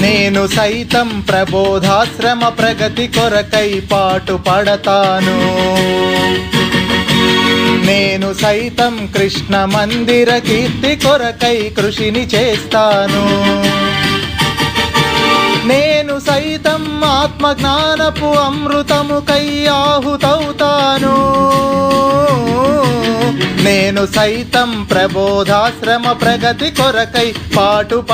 నేను సైతం ప్రబోధాశ్రమ ప్రగతి కొరకై పాటు పడతాను. నేను సైతం కృష్ణ మందిర కీర్తి కొరకై కృషిని చేస్తాను. నేను సైతం ఆత్మ జ్ఞానపు అమృతముకై ఆహుతవుతాను. నేను సైతం ప్రబోధాశ్రమ ప్రగతి కొరకై పాటు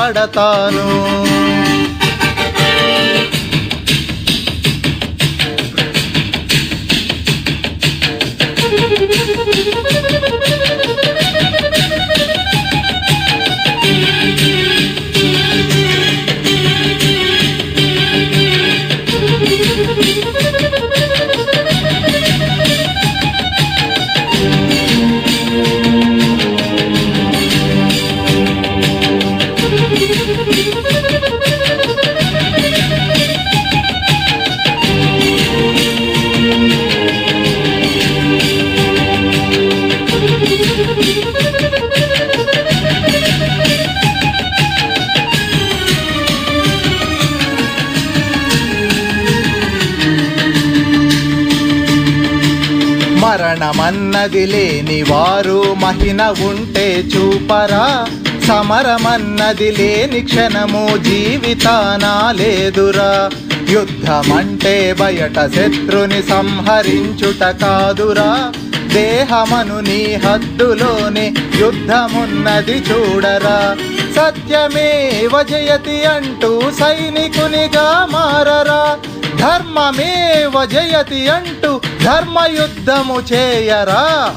మరణమన్నది లేని వారు మహిన ఉంటే చూపరా. సమరమన్నది లేని క్షణము జీవితానా లేదురా. యుద్ధమంటే బయట శత్రుని సంహరించుట కాదురా. దేహమను నీ హద్దులోనే యుద్ధమున్నది చూడరా. సత్యమేవ జయతి అంటూ సైనికునిగా మారరా. ధర్మమేవ జయతి అంటూ ధర్మయుద్ధము చేయరా.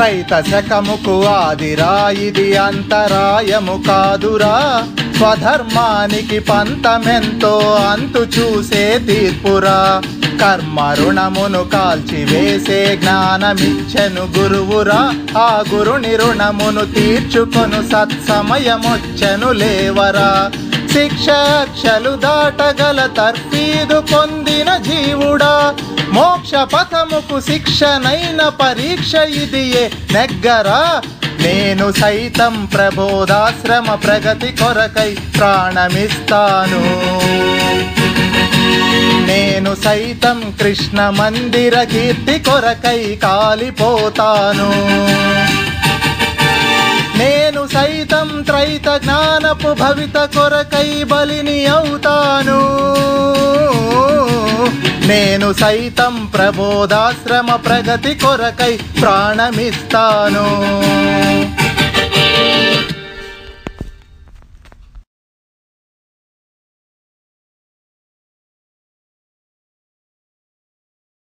త్రైత శకముకు ఆదిరా ఇది అంతరాయము కాదురా. స్వధర్మానికి పంతమెంతో అంతు చూసే తీర్పురా. కర్మ రుణమును కాల్చివేసే జ్ఞానమిచ్చెను గురువురా. ఆ గురుని రుణమును తీర్చుకొను సత్సమయమొచ్చెను లేవరా. శిక్షలు దాటగల తర్ఫీదు పొందిన జీవుడా. మోక్ష పథముకు శిక్షణైన పరీక్ష ఇదియే నెగ్గరా. నేను సైతం ప్రబోధాశ్రమ ప్రగతి కొరకై ప్రాణమిస్తాను. నేను సైతం కృష్ణ మందిర కీర్తి కొరకై కాలిపోతాను. నేను సైతం త్రైత జ్ఞానపు భవిత కొరకై బలిని అవుతాను. నేను సైతం ప్రబోధాశ్రమ ప్రగతి కొరకై ప్రాణమిస్తాను.